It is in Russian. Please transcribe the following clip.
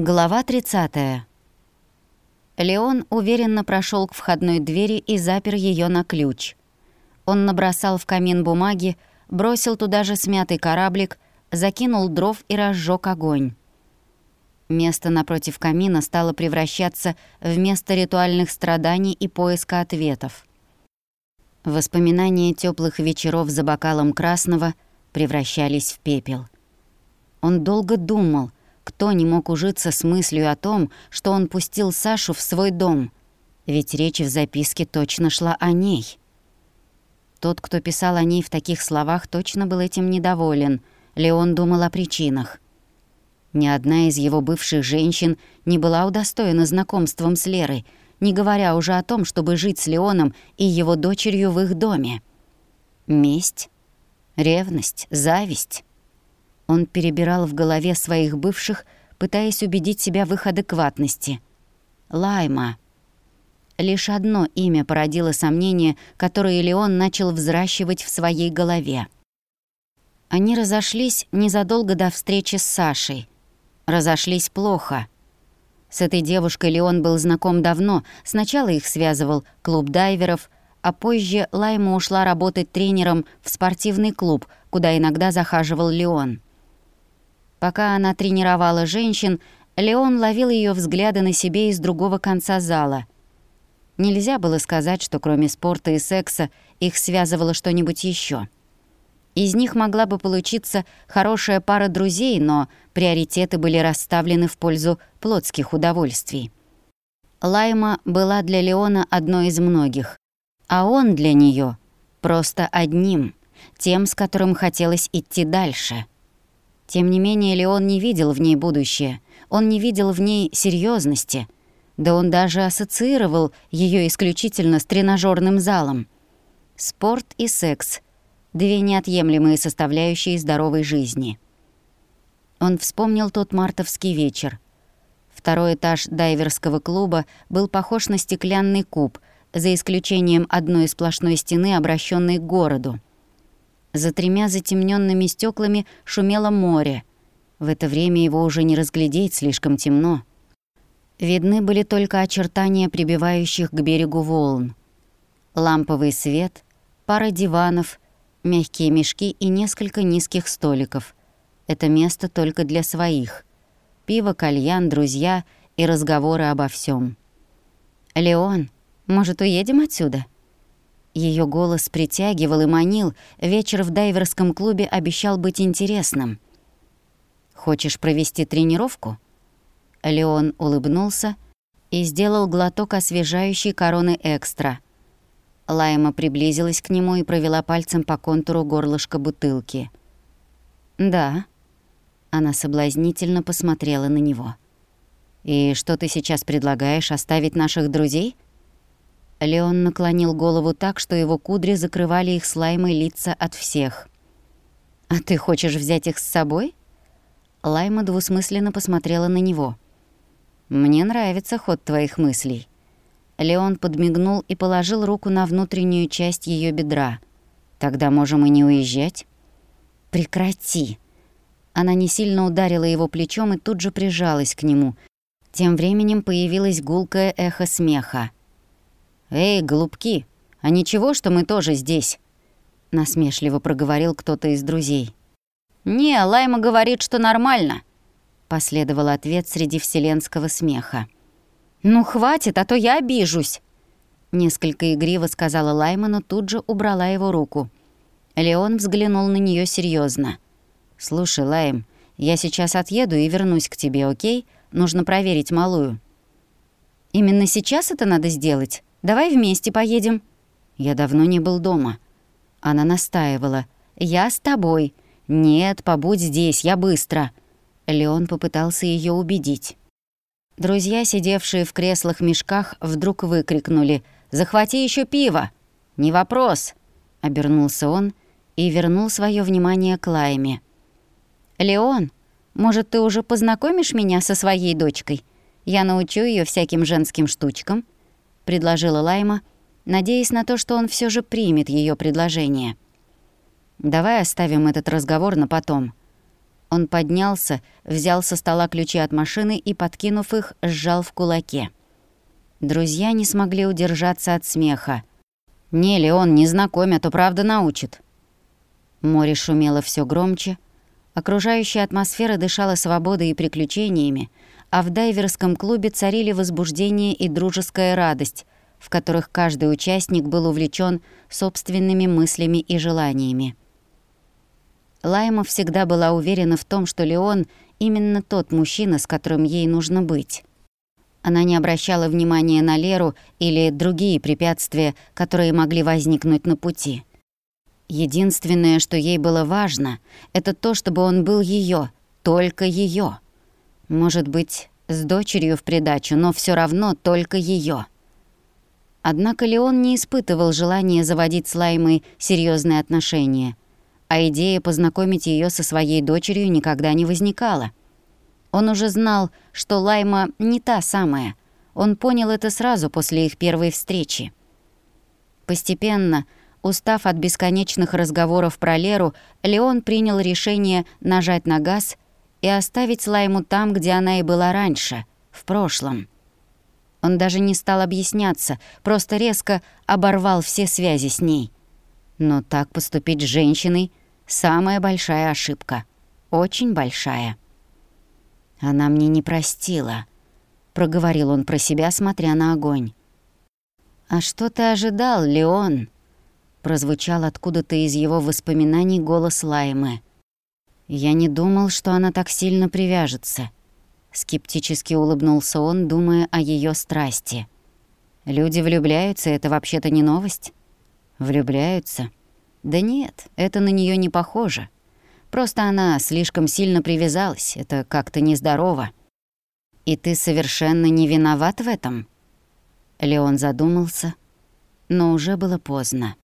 Глава 30. Леон уверенно прошел к входной двери и запер ее на ключ. Он набросал в камин бумаги, бросил туда же смятый кораблик, закинул дров и разжег огонь. Место напротив камина стало превращаться в место ритуальных страданий и поиска ответов. Воспоминания теплых вечеров за бокалом красного превращались в пепел. Он долго думал — кто не мог ужиться с мыслью о том, что он пустил Сашу в свой дом? Ведь речь в записке точно шла о ней. Тот, кто писал о ней в таких словах, точно был этим недоволен. Леон думал о причинах. Ни одна из его бывших женщин не была удостоена знакомством с Лерой, не говоря уже о том, чтобы жить с Леоном и его дочерью в их доме. Месть, ревность, зависть. Он перебирал в голове своих бывших, пытаясь убедить себя в их адекватности. Лайма. Лишь одно имя породило сомнение, которое Леон начал взращивать в своей голове. Они разошлись незадолго до встречи с Сашей. Разошлись плохо. С этой девушкой Леон был знаком давно. Сначала их связывал клуб дайверов, а позже Лайма ушла работать тренером в спортивный клуб, куда иногда захаживал Леон. Пока она тренировала женщин, Леон ловил ее взгляды на себе из другого конца зала. Нельзя было сказать, что кроме спорта и секса их связывало что-нибудь еще. Из них могла бы получиться хорошая пара друзей, но приоритеты были расставлены в пользу плотских удовольствий. Лайма была для Леона одной из многих, а он для нее просто одним, тем, с которым хотелось идти дальше — тем не менее, Леон не видел в ней будущее. Он не видел в ней серьезности. Да он даже ассоциировал ее исключительно с тренажерным залом. Спорт и секс — две неотъемлемые составляющие здоровой жизни. Он вспомнил тот мартовский вечер. Второй этаж дайверского клуба был похож на стеклянный куб, за исключением одной сплошной стены, обращенной к городу. За тремя затемненными стеклами шумело море. В это время его уже не разглядеть, слишком темно. Видны были только очертания прибивающих к берегу волн. Ламповый свет, пара диванов, мягкие мешки и несколько низких столиков. Это место только для своих. Пиво, кальян, друзья и разговоры обо всем. «Леон, может, уедем отсюда?» Ее голос притягивал и манил, вечер в дайверском клубе обещал быть интересным. «Хочешь провести тренировку?» Леон улыбнулся и сделал глоток освежающей короны экстра. Лайма приблизилась к нему и провела пальцем по контуру горлышка бутылки. «Да». Она соблазнительно посмотрела на него. «И что ты сейчас предлагаешь, оставить наших друзей?» Леон наклонил голову так, что его кудри закрывали их слаймой лица от всех. «А ты хочешь взять их с собой?» Лайма двусмысленно посмотрела на него. «Мне нравится ход твоих мыслей». Леон подмигнул и положил руку на внутреннюю часть ее бедра. «Тогда можем и не уезжать?» «Прекрати!» Она не сильно ударила его плечом и тут же прижалась к нему. Тем временем появилось гулкое эхо смеха. «Эй, голубки, а ничего, что мы тоже здесь?» Насмешливо проговорил кто-то из друзей. «Не, Лайма говорит, что нормально», — последовал ответ среди вселенского смеха. «Ну, хватит, а то я обижусь», — несколько игриво сказала Лайма, но тут же убрала его руку. Леон взглянул на нее серьезно. «Слушай, Лайм, я сейчас отъеду и вернусь к тебе, окей? Нужно проверить малую». «Именно сейчас это надо сделать?» Давай вместе поедем». Я давно не был дома. Она настаивала. «Я с тобой». «Нет, побудь здесь, я быстро». Леон попытался ее убедить. Друзья, сидевшие в креслах-мешках, вдруг выкрикнули «Захвати еще пиво!» «Не вопрос!» — обернулся он и вернул свое внимание к Лайме. «Леон, может, ты уже познакомишь меня со своей дочкой? Я научу ее всяким женским штучкам» предложила Лайма, надеясь на то, что он все же примет ее предложение. «Давай оставим этот разговор на потом». Он поднялся, взял со стола ключи от машины и, подкинув их, сжал в кулаке. Друзья не смогли удержаться от смеха. «Не, Леон, не знакомя, а то правда научит». Море шумело все громче, окружающая атмосфера дышала свободой и приключениями, а в дайверском клубе царили возбуждение и дружеская радость, в которых каждый участник был увлечен собственными мыслями и желаниями. Лайма всегда была уверена в том, что Леон именно тот мужчина, с которым ей нужно быть. Она не обращала внимания на Леру или другие препятствия, которые могли возникнуть на пути. Единственное, что ей было важно, это то, чтобы он был ее, только ее. Может быть, с дочерью в придачу, но все равно только ее. Однако Леон не испытывал желания заводить с Лаймой серьезные отношения — а идея познакомить ее со своей дочерью никогда не возникала. Он уже знал, что Лайма не та самая. Он понял это сразу после их первой встречи. Постепенно, устав от бесконечных разговоров про Леру, Леон принял решение нажать на газ и оставить Лайму там, где она и была раньше, в прошлом. Он даже не стал объясняться, просто резко оборвал все связи с ней. Но так поступить с женщиной Самая большая ошибка. Очень большая. Она мне не простила, проговорил он про себя, смотря на огонь. А что ты ожидал, Леон? прозвучал откуда-то из его воспоминаний голос Лаймы. Я не думал, что она так сильно привяжется. Скептически улыбнулся он, думая о ее страсти. Люди влюбляются, это вообще-то не новость. Влюбляются. Да нет, это на нее не похоже. Просто она слишком сильно привязалась, это как-то нездорово. И ты совершенно не виноват в этом? Леон задумался, но уже было поздно.